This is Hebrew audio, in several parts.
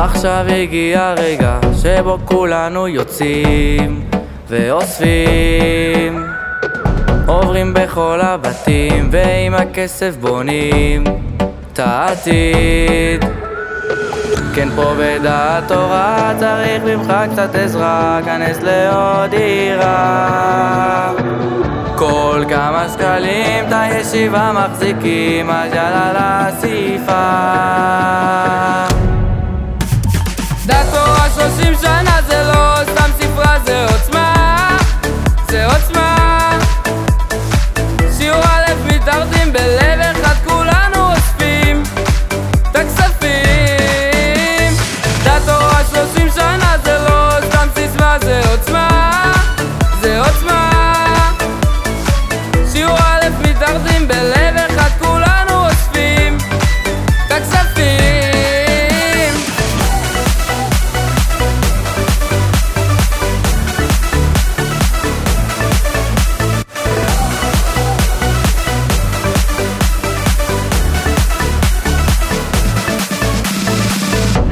עכשיו הגיע הרגע שבו כולנו יוצאים ואוספים. עוברים בכל הבתים ועם הכסף בונים את העתיד. כן פה בדעת תורה צריך ממך קצת עזרה כנס לעוד דירה. כל כמה שקלים את הישיבה מחזיקים אז יאללה לסיפה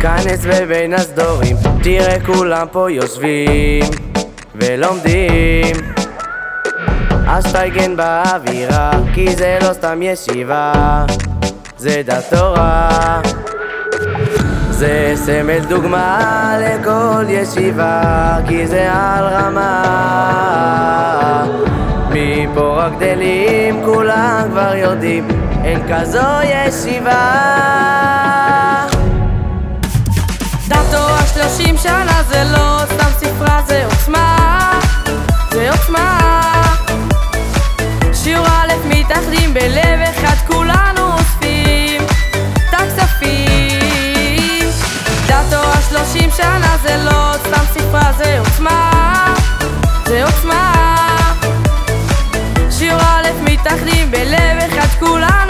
כנס בבין הסדורים, תראה כולם פה יושבים ולומדים השטייגן באווירה, כי זה לא סתם ישיבה, זה דת תורה. זה סמל דוגמה לכל ישיבה, כי זה על רמה. מפה רק גדלים, כולם כבר יודעים, אין כזו ישיבה. 30 שנה זה לא סתם ספרה, זה עוצמה, זה עוצמה. שיעור א' מתאחדים בלב אחד, כולנו אוספים את הכספים. דת תורה 30 שנה זה לא סתם ספרה, זה עוצמה, זה עוצמה. שיעור א' מתאחדים בלב אחד, כולנו